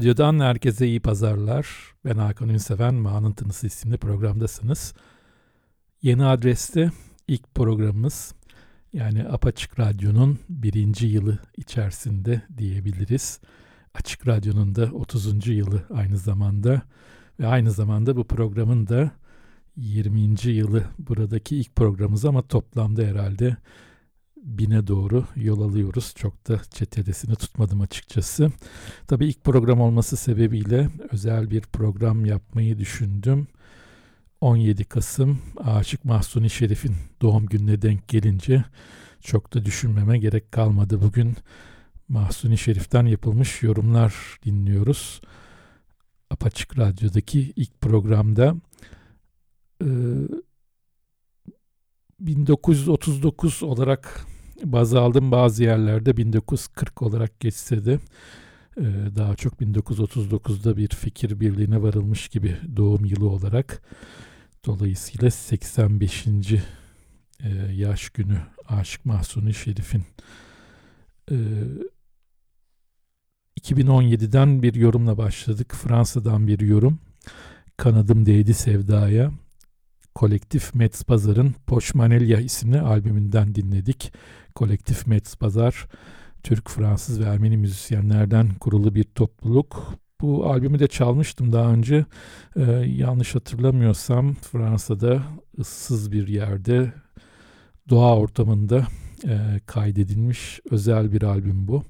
Radyo'dan herkese iyi pazarlar. Ben Hakan Ünseven, Mağanın Tınısı isimli programdasınız. Yeni adreste ilk programımız yani Apaçık Radyo'nun birinci yılı içerisinde diyebiliriz. Açık Radyo'nun da 30. yılı aynı zamanda ve aynı zamanda bu programın da 20. yılı buradaki ilk programımız ama toplamda herhalde bine doğru yol alıyoruz. Çok da çetedesini tutmadım açıkçası. Tabii ilk program olması sebebiyle özel bir program yapmayı düşündüm. 17 Kasım Aşık Mahsuni Şerif'in doğum gününe denk gelince çok da düşünmeme gerek kalmadı. Bugün Mahsuni Şerif'ten yapılmış yorumlar dinliyoruz. Apaçık Radyo'daki ilk programda e, 1939 olarak baz aldım. Bazı yerlerde 1940 olarak geçse de e, daha çok 1939'da bir fikir birliğine varılmış gibi doğum yılı olarak. Dolayısıyla 85. e, yaş günü Aşık Mahsuni Şerif'in e, 2017'den bir yorumla başladık. Fransa'dan bir yorum. Kanadım değdi sevdaya. Kolektif Metz Pazar'ın Poşmanelya isimli albümünden dinledik. Kolektif Metz Pazar, Türk, Fransız ve Ermeni müzisyenlerden kurulu bir topluluk. Bu albümü de çalmıştım daha önce. Ee, yanlış hatırlamıyorsam Fransa'da ıssız bir yerde, doğa ortamında e, kaydedilmiş özel bir albüm bu.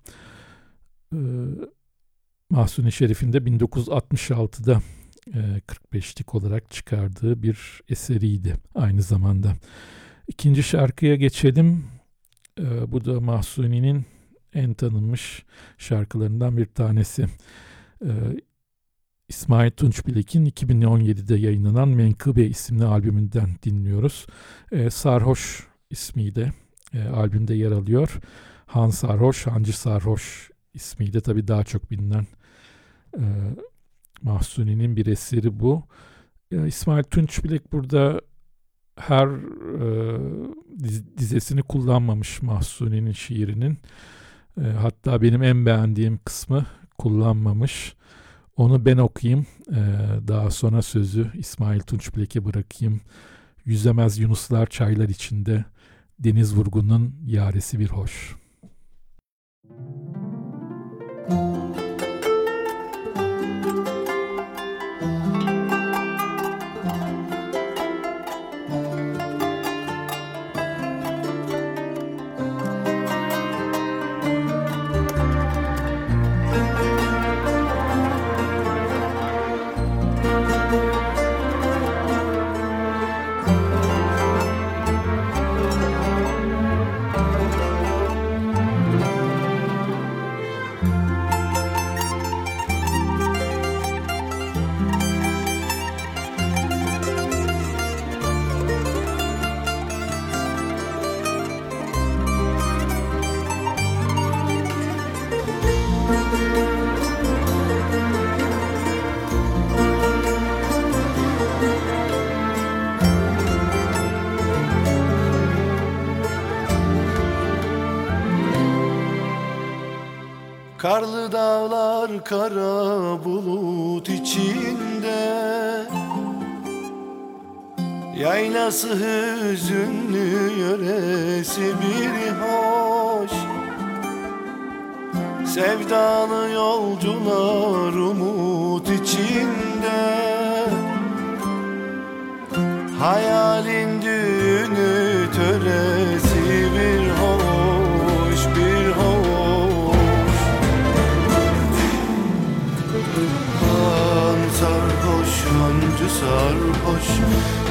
Ee, Mahsuni Şerif'in de 1966'da 45'lik olarak çıkardığı bir eseriydi aynı zamanda. İkinci şarkıya geçelim. Bu da Mahsuni'nin en tanınmış şarkılarından bir tanesi. İsmail Tunç Bilek'in 2017'de yayınlanan Menkıbe isimli albümünden dinliyoruz. Sarhoş ismiyle albümde yer alıyor. Han Sarhoş, Hancı Sarhoş ismiyle tabii daha çok bilinen Mahsuni'nin bir eseri bu. Ya İsmail Tunç Bilek burada her e, dizesini kullanmamış Mahsuni'nin şiirinin. E, hatta benim en beğendiğim kısmı kullanmamış. Onu ben okuyayım. E, daha sonra sözü İsmail Tunç Bilek'e bırakayım. Yüzemez Yunuslar çaylar içinde. Deniz Vurgun'un yaresi bir hoş. Müzik kara bulut içinde. Yaylası hüzünlü yöresi bir hoş. Sevdalı yolcular umut içinde. Hayalin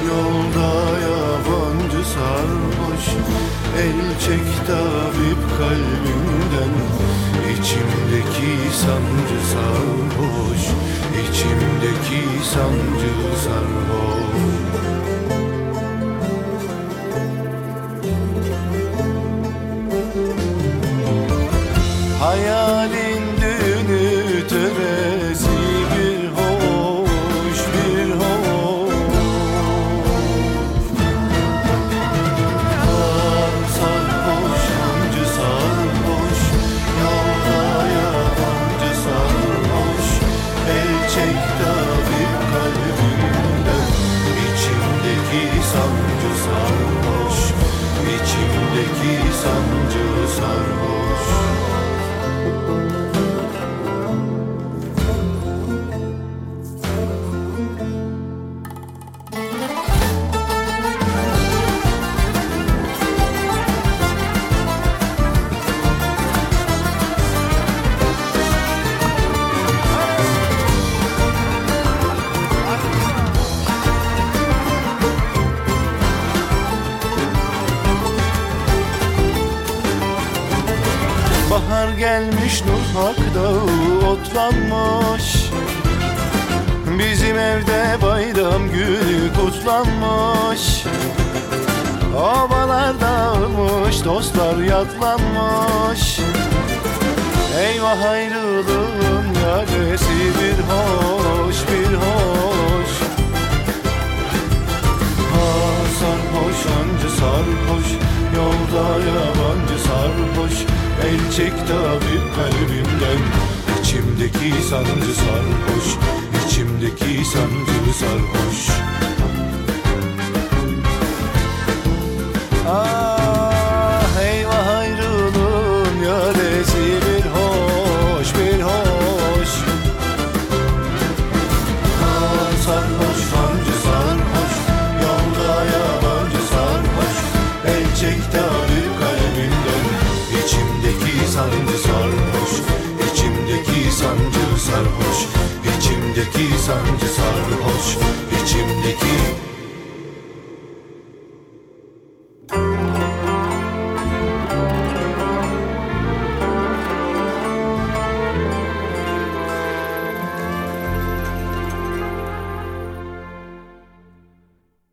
Yolda yabancı sarhoş. El çek tabip kalbimden İçimdeki sancı sarhoş. İçimdeki sancı sarhoş Hak Dağı otlanmış. Bizim evde bayram günü kutlanmış. Obalar dağılmış, dostlar yatlanmış. Eyvah ayrılığın yaresi bir hoş, bir hoş. Ha sarhoş, ancı sarhoş Yolda yabancı sarhoş El çek tabip kalbimden. İçimdeki sancı sarhoş İçimdeki sancı sarhoş. Ah sancı sarhoş İçimdeki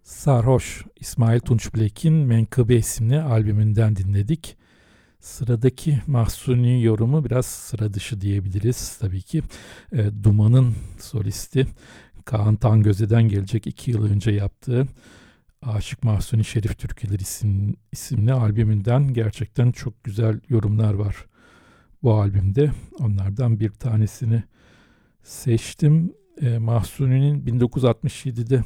Sarhoş İsmail Tunç Bilek'in Menkıbe isimli albümünden dinledik. Sıradaki Mahsuni yorumu biraz sıra dışı diyebiliriz tabii ki. E, Duman'ın solisti Kaan Tangöze'den gelecek iki yıl önce yaptığı Aşık Mahsuni Şerif Türküleri isim, isimli albümünden gerçekten çok güzel yorumlar var bu albümde. Onlardan bir tanesini seçtim. E, Mahsuni'nin 1967'de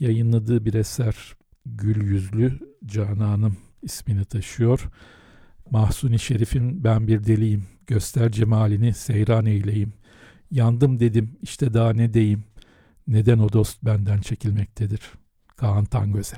yayınladığı bir eser Gül Yüzlü Cananım ismini taşıyor. Mahsuni Şerif'in Ben Bir Deliyim, göster cemalini seyran eyleyim. Yandım dedim işte daha ne deyim, neden o dost benden çekilmektedir. Kaan Tangöze.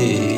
Hey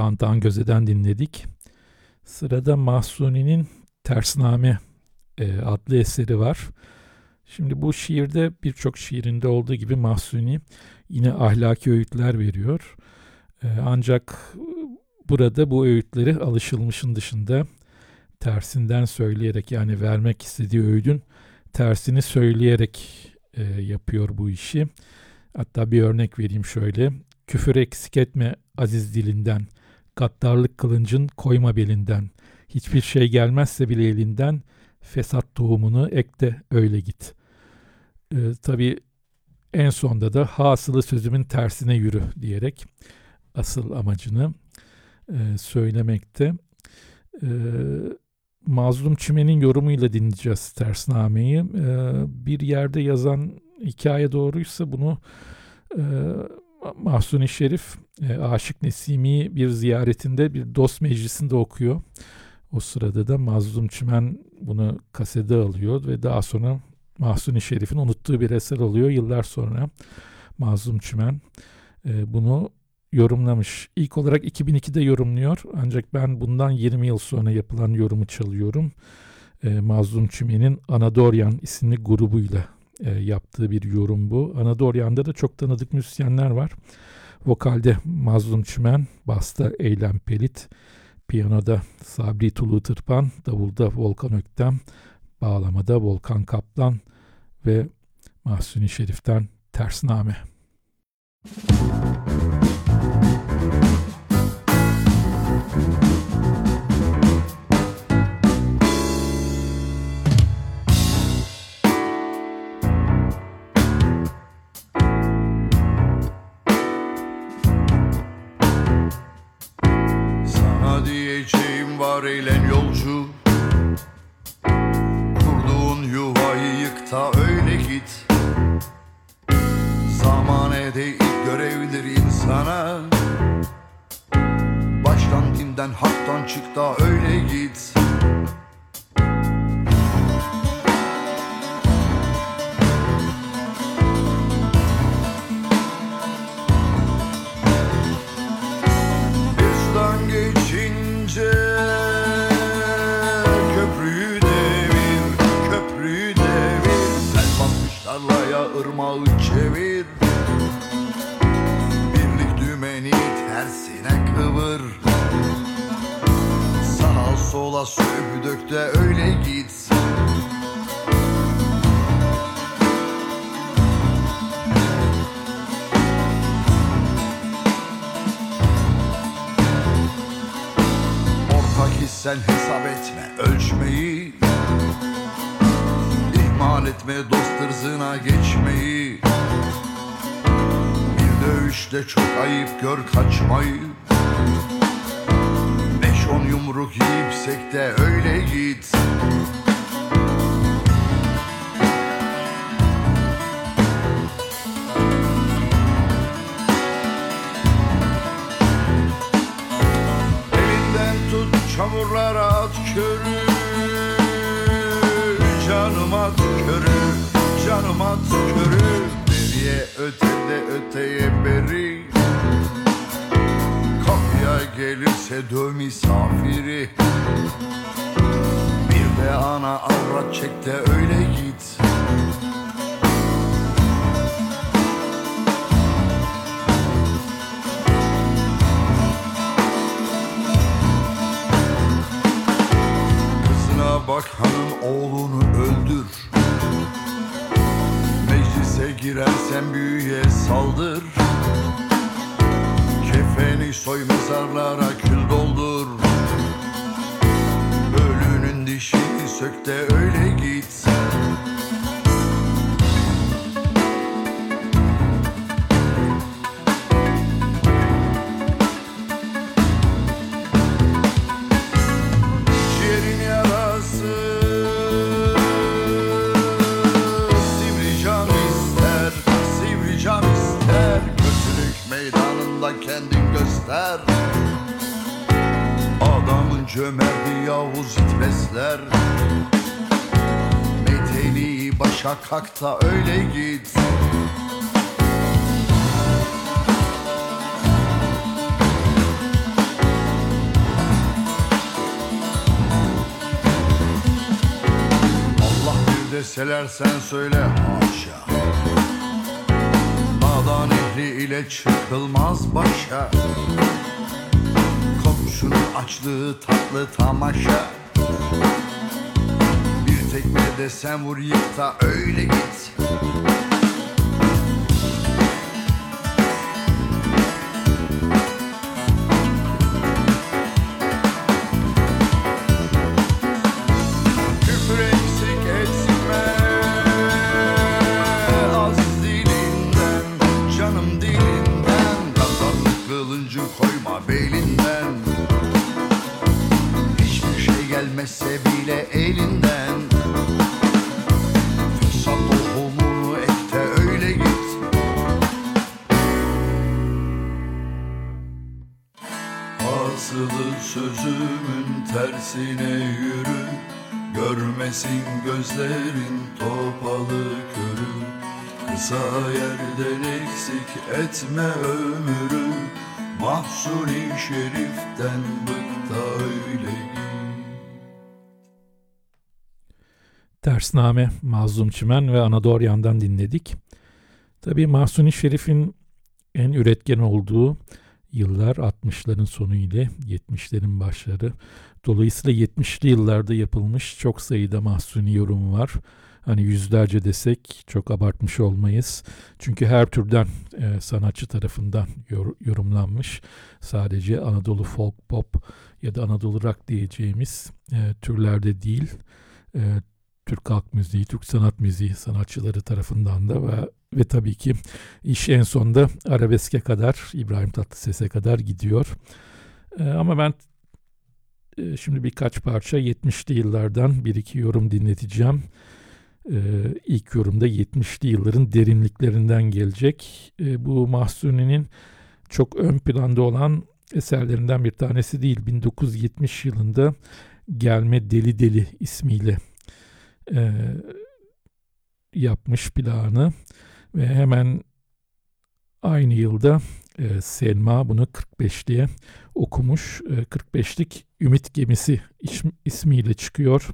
Kaan Tangöze'den dinledik. Sırada Mahsuni'nin Tersname e, adlı eseri var. Şimdi bu şiirde birçok şiirinde olduğu gibi Mahsuni yine ahlaki öğütler veriyor. E, ancak burada bu öğütleri alışılmışın dışında tersinden söyleyerek yani vermek istediği öğüdün tersini söyleyerek e, yapıyor bu işi. Hatta bir örnek vereyim şöyle. Küfür eksik etme aziz dilinden, gaddarlık kılıncın koyma belinden, hiçbir şey gelmezse bile elinden, fesat tohumunu ek de öyle git. Ee, Tabi en sonda da hasılı sözümün tersine yürü diyerek asıl amacını e, söylemekte. Ee, Mazlum Çimen'in yorumuyla dinleyeceğiz tersnameyi. Ee, bir yerde yazan hikaye doğruysa bunu e, Mahsuni Şerif e, Aşık Nesimi bir ziyaretinde bir dost meclisinde okuyor. O sırada da Mazlum Çimen bunu kasede alıyor ve daha sonra Mahsuni Şerif'in unuttuğu bir eser oluyor. Yıllar sonra Mazlum Çimen e, bunu yorumlamış. İlk olarak 2002'de yorumluyor ancak ben bundan 20 yıl sonra yapılan yorumu çalıyorum. E, Mazlum Çimen'in Anadoryan isimli grubuyla e, yaptığı bir yorum bu. Anadoryan'da da çok tanıdık müzisyenler var. Vokalde Mazlum Çimen, basta Eylem Pelit, piyanoda Sabri Tulu Tırpan, davulda Volkan Öktem, bağlamada Volkan Kaplan ve Mahsuni Şerif'ten Tersname. Sana Sola sövü dök de öyle git Ortak hissen hesap etme ölçmeyi. İhmal etme dost ırzına geçmeyi. Bir dövüşte çok ayıp gör kaçmayı yumruk yiyip de öyle git. Elinden tut çamurlara at körü. Canım at körü Canım at körü. Beriye ötede öteye beri gelirse döv misafiri. Bir de ana avrat çek de öyle git. Kızına bakanın oğlunu öldür. Meclise girersen büyüye saldır Kefeni soy mezarlara kül doldur. Ölünün dişini sök de öyle git başa kalk da öyle git. Allah bir deseler sen söyle haşa. Nadan ehli ile çıkılmaz başa. Komşunun açlığı tatlı tamaşa desem vur yık da öyle git Görmesin gözlerin topalı körü. Kısa yerden eksik etme ömrü. Mahsuni şeriften bık öyle. Tersname, Mazlum Çimen ve Anadoryan'dan dinledik. Tabii Mahsuni Şerif'in en üretken olduğu yıllar 60'ların sonu ile 70'lerin başları. Dolayısıyla 70'li yıllarda yapılmış çok sayıda Mahsuni yorum var. Hani yüzlerce desek çok abartmış olmayız. Çünkü her türden e, sanatçı tarafından yor- yorumlanmış. Sadece Anadolu folk pop ya da Anadolu rock diyeceğimiz e, türlerde değil. E, Türk halk müziği, Türk sanat müziği sanatçıları tarafından da ve, ve tabii ki iş en sonunda arabeske kadar, İbrahim Tatlıses'e kadar gidiyor. Ee, ama ben e, şimdi birkaç parça 70'li yıllardan bir iki yorum dinleteceğim. Ee, ilk yorumda 70'li yılların derinliklerinden gelecek. Ee, bu Mahsuni'nin çok ön planda olan eserlerinden bir tanesi değil. 1970 yılında Gelme Deli Deli ismiyle e, yapmış plağını ve hemen aynı yılda e, Selma bunu 45'liye okumuş. E, 45'lik Ümit Gemisi ismiyle çıkıyor.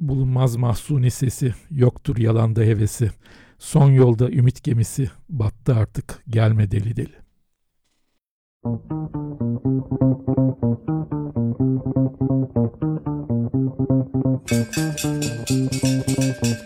Bulunmaz mahsuni sesi, yoktur yalanda hevesi. Son yolda ümit gemisi battı artık gelme deli deli. Bizim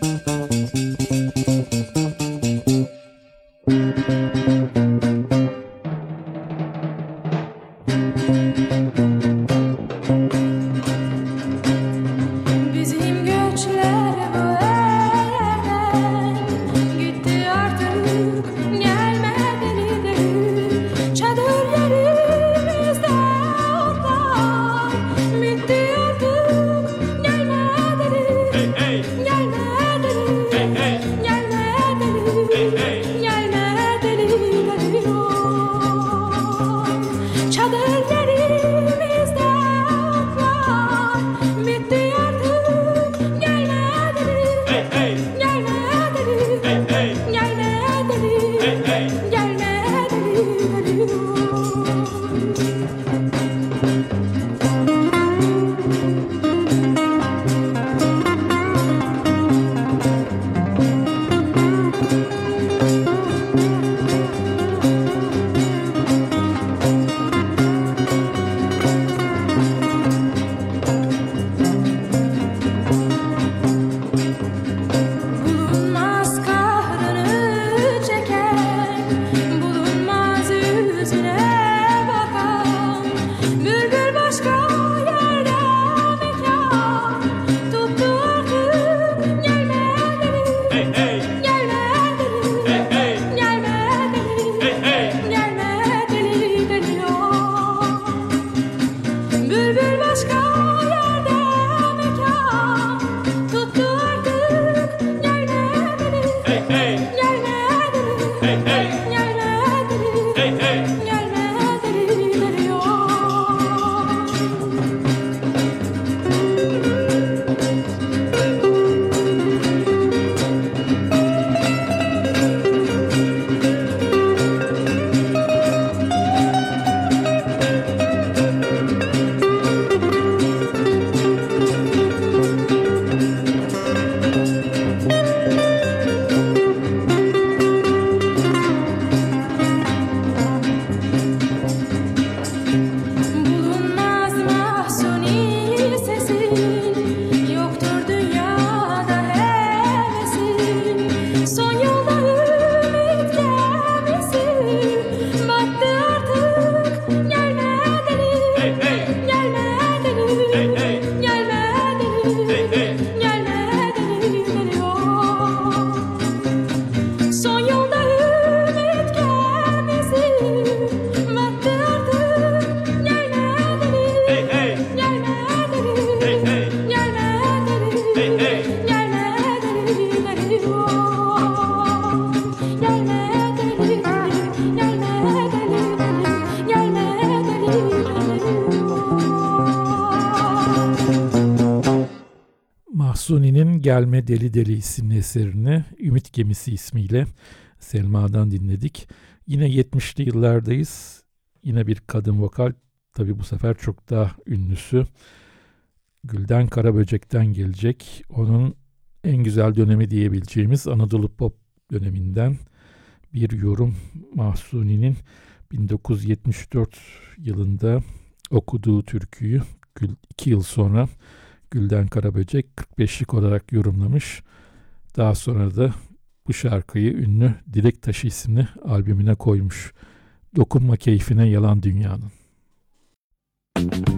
Gelme Deli Deli isimli eserini Ümit Gemisi ismiyle Selma'dan dinledik. Yine 70'li yıllardayız. Yine bir kadın vokal. Tabi bu sefer çok daha ünlüsü. Gülden Karaböcek'ten gelecek. Onun en güzel dönemi diyebileceğimiz Anadolu Pop döneminden bir yorum Mahsuni'nin 1974 yılında okuduğu türküyü iki yıl sonra Gülden Karaböcek 45'lik olarak yorumlamış. Daha sonra da bu şarkıyı ünlü Dilek Taşı isimli albümüne koymuş. Dokunma keyfine yalan dünyanın. Müzik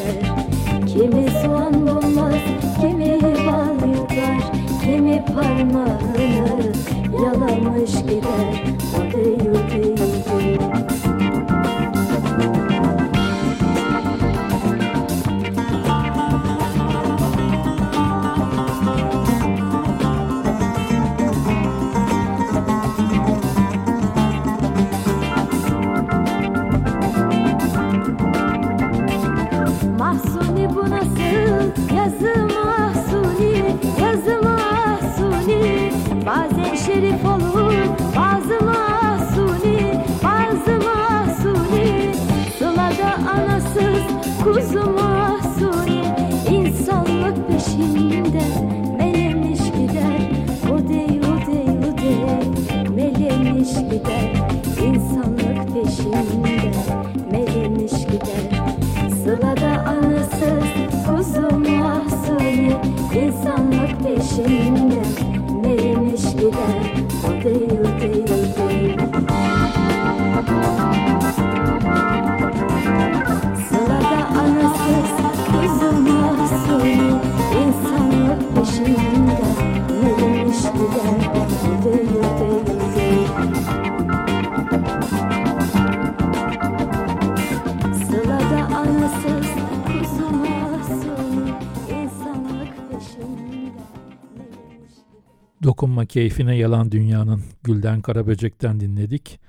döker Kimi soğan bulmaz, kimi bal yutar Kimi parmağını yalamış gider. you. Dokunma keyfine yalan dünyanın Gülden Karaböcek'ten dinledik.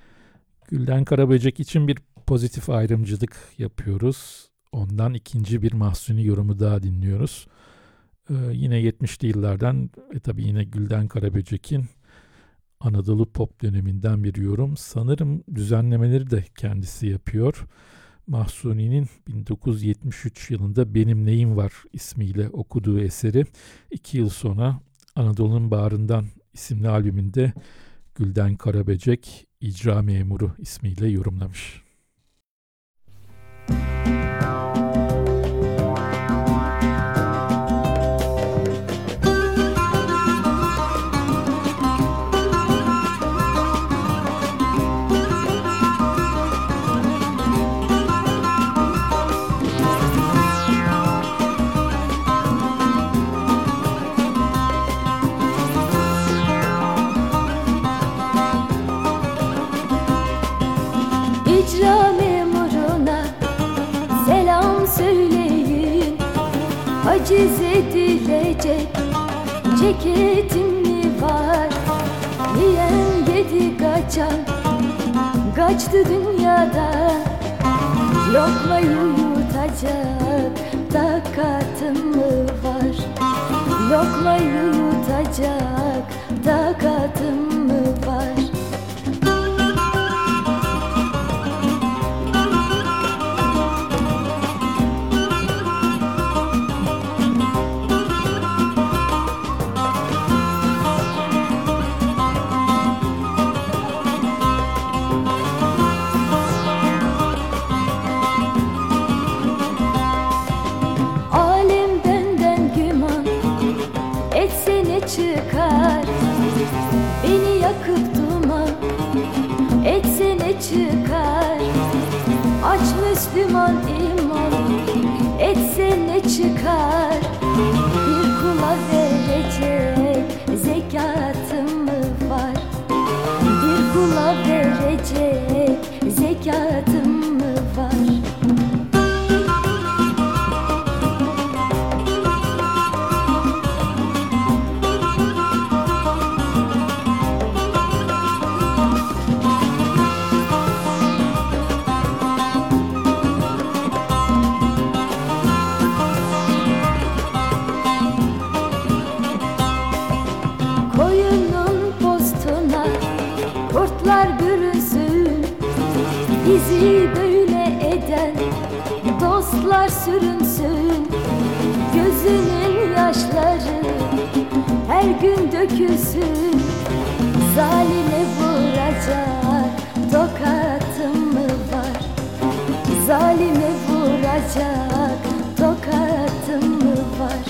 Gülden Karaböcek için bir pozitif ayrımcılık yapıyoruz. Ondan ikinci bir mahsuni yorumu daha dinliyoruz. Ee, yine 70'li yıllardan ve tabii yine Gülden Karaböcek'in Anadolu pop döneminden bir yorum. Sanırım düzenlemeleri de kendisi yapıyor. Mahsuni'nin 1973 yılında Benim Neyim Var ismiyle okuduğu eseri iki yıl sonra Anadolu'nun Bağrından isimli albümünde Gülden Karabecek İcra Memuru ismiyle yorumlamış. var kaçan Kaçtı dünyadan Lokmayı yutacak Takatım mı var? Lokmayı yutacak Takatım öküzü Zalime vuracak tokatım var? Zalime vuracak tokatım var?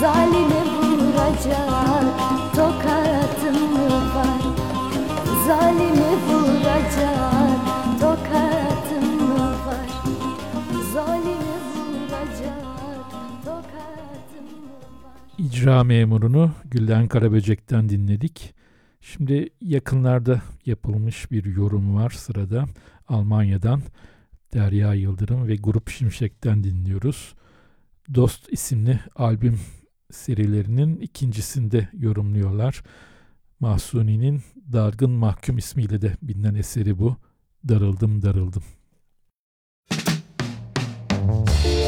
Zalime vuracak tokatım var? Zalime vuracak icra memurunu Gülden Karaböcek'ten dinledik. Şimdi yakınlarda yapılmış bir yorum var sırada. Almanya'dan Derya Yıldırım ve Grup Şimşek'ten dinliyoruz. Dost isimli albüm serilerinin ikincisinde yorumluyorlar. Mahsuni'nin Dargın Mahkum ismiyle de bilinen eseri bu. Darıldım darıldım. Müzik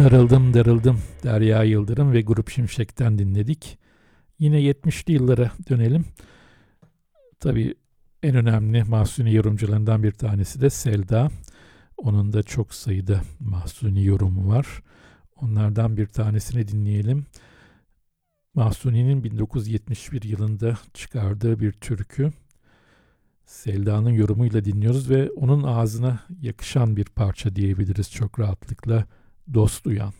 Darıldım darıldım Derya Yıldırım ve Grup Şimşek'ten dinledik. Yine 70'li yıllara dönelim. Tabii en önemli Mahsuni yorumcularından bir tanesi de Selda. Onun da çok sayıda Mahsuni yorumu var. Onlardan bir tanesini dinleyelim. Mahsuni'nin 1971 yılında çıkardığı bir türkü. Selda'nın yorumuyla dinliyoruz ve onun ağzına yakışan bir parça diyebiliriz çok rahatlıkla dost uyan.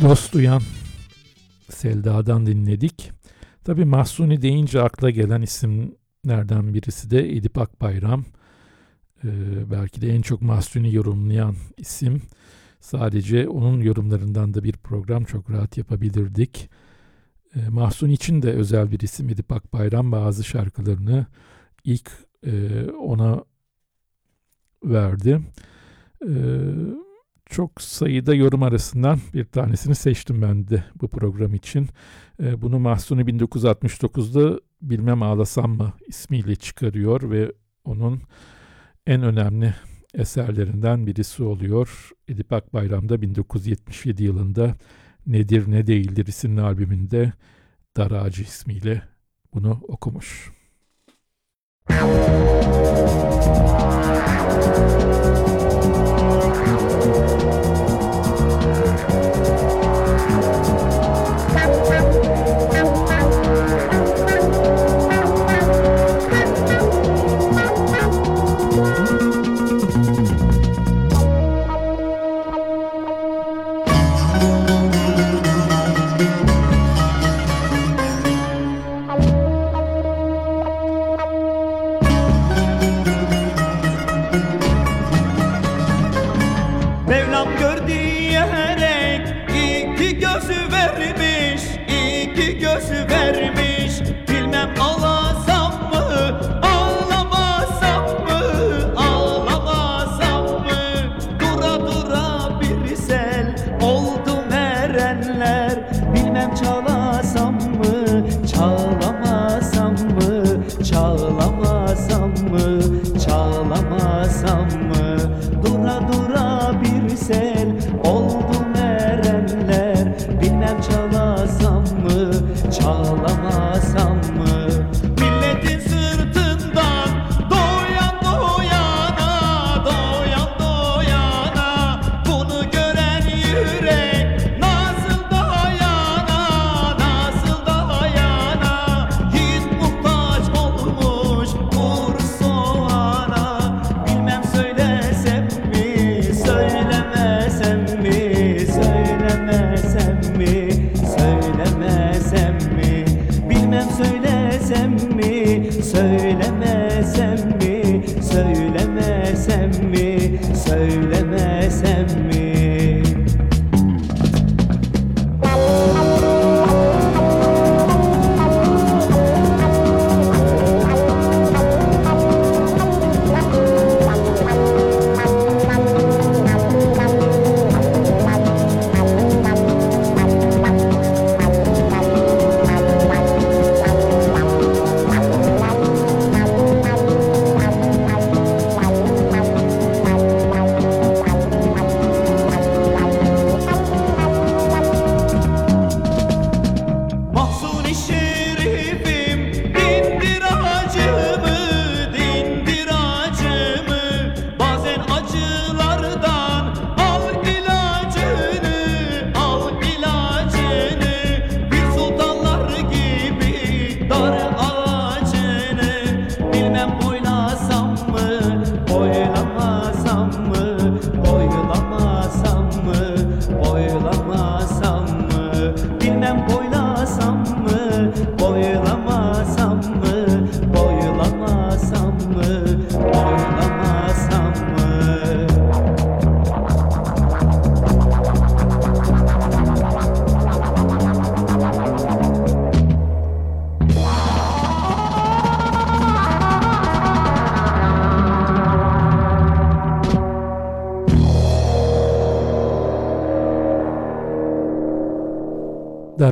Dost Uyan Selda'dan dinledik. Tabi Mahsuni deyince akla gelen isimlerden birisi de Edip Akbayram. Ee, belki de en çok Mahsuni yorumlayan isim. Sadece onun yorumlarından da bir program çok rahat yapabilirdik. Ee, Mahsuni için de özel bir isim Edip Akbayram bazı şarkılarını ilk e, ona verdi. Ee, çok sayıda yorum arasından bir tanesini seçtim ben de bu program için. E, bunu Mahsuni 1969'da Bilmem Ağlasam mı ismiyle çıkarıyor ve onun en önemli eserlerinden birisi oluyor. Edip Akbayram'da 1977 yılında Nedir Ne Değildir isimli albümünde Dar Ağacı ismiyle bunu okumuş. Mevlam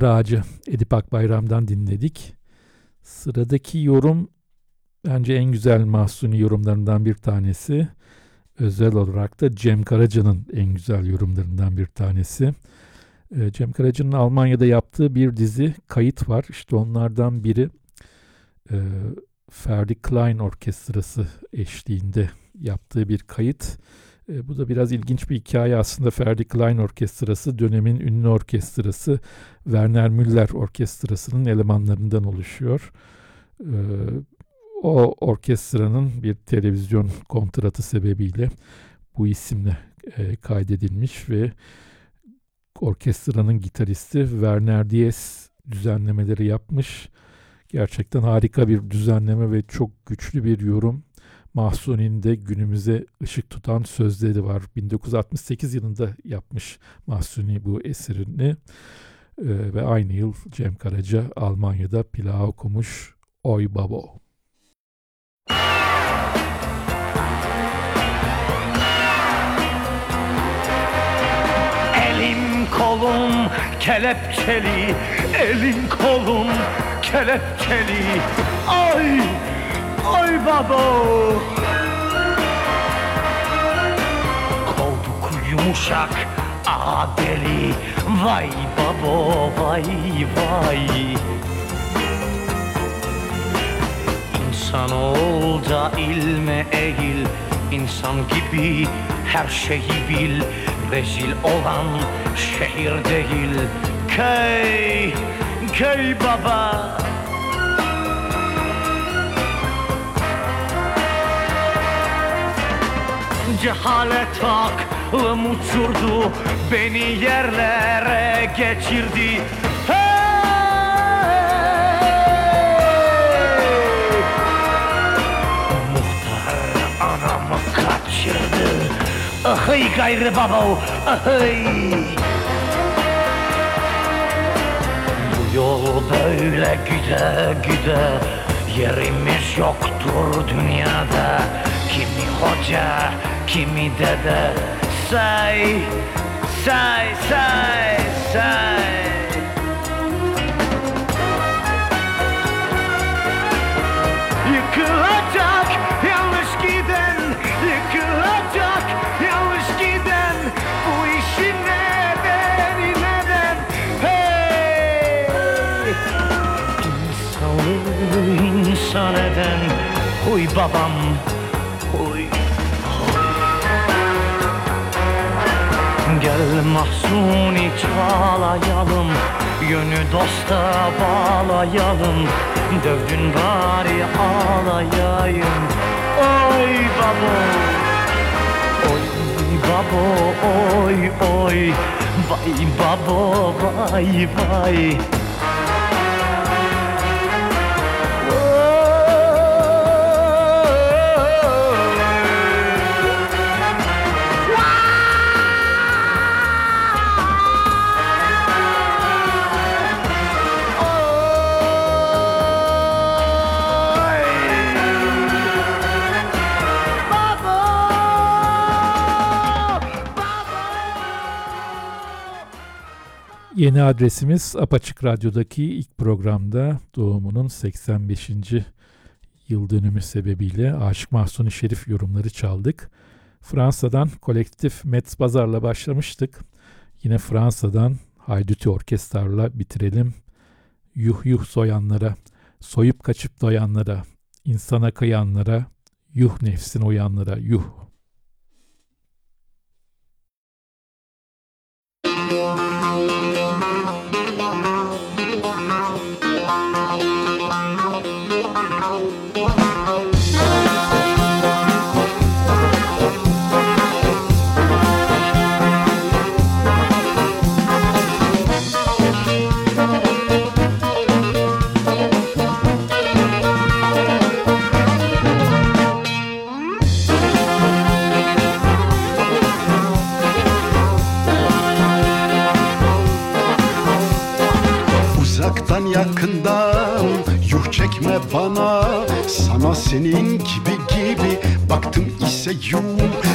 Dar Ağacı Edip Akbayram'dan dinledik. Sıradaki yorum bence en güzel Mahsuni yorumlarından bir tanesi. Özel olarak da Cem Karaca'nın en güzel yorumlarından bir tanesi. Ee, Cem Karaca'nın Almanya'da yaptığı bir dizi kayıt var. İşte onlardan biri e, Ferdi Klein Orkestrası eşliğinde yaptığı bir kayıt. E, bu da biraz ilginç bir hikaye aslında. Ferdi Klein Orkestrası dönemin ünlü orkestrası Werner Müller Orkestrası'nın elemanlarından oluşuyor. E, o orkestranın bir televizyon kontratı sebebiyle bu isimle e, kaydedilmiş ve orkestranın gitaristi Werner Diez düzenlemeleri yapmış. Gerçekten harika bir düzenleme ve çok güçlü bir yorum. Mahsuni'nin de günümüze ışık tutan sözleri var. 1968 yılında yapmış Mahsuni bu eserini. Ee, ve aynı yıl Cem Karaca Almanya'da plağı okumuş. Oy Babo. kolun kelepçeli Elin kolun kelepçeli. Ay, ay baba. Kolduk yumuşak adeli Vay babo vay vay. İnsan ol da ilme eğil İnsan gibi her şeyi bil. Rezil olan şehir değil. Köy, köy baba. Cehalet aklım uçurdu Beni yerlere geçirdi. Hey! Muhtar anamı kaçırdı. Ahıy gayrı baba ahıy! Bu yol böyle güde güde Yerimiz yoktur dünyada. Kimi hoca, kimi dede Say, say, say, say. Yıkılacak yanlış giden Yıkılacak yanlış giden Bu işin nedeni neden? Hey! İnsanı insan eden Huy babam Huy Gel mahzuni çağlayalım Yönü dosta bağlayalım. Dövdün bari ağlayayım. Oy babo Oy babo oy oy. Vay babo vay vay Yeni adresimiz Apaçık Radyo'daki ilk programda doğumunun 85. yıl dönümü sebebiyle Aşık Mahsuni Şerif yorumları çaldık. Fransa'dan kolektif Metz Bazar'la başlamıştık. Yine Fransa'dan Hayduti Orkestrar'la bitirelim. Yuh yuh soyanlara, soyup kaçıp doyanlara, insana kıyanlara, yuh nefsine uyanlara, yuh. say you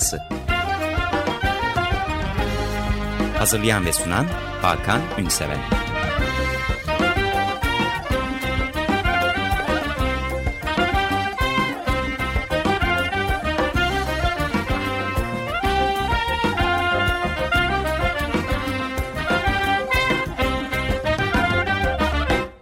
Tınısı. Hazırlayan ve sunan Hakan Ünseven.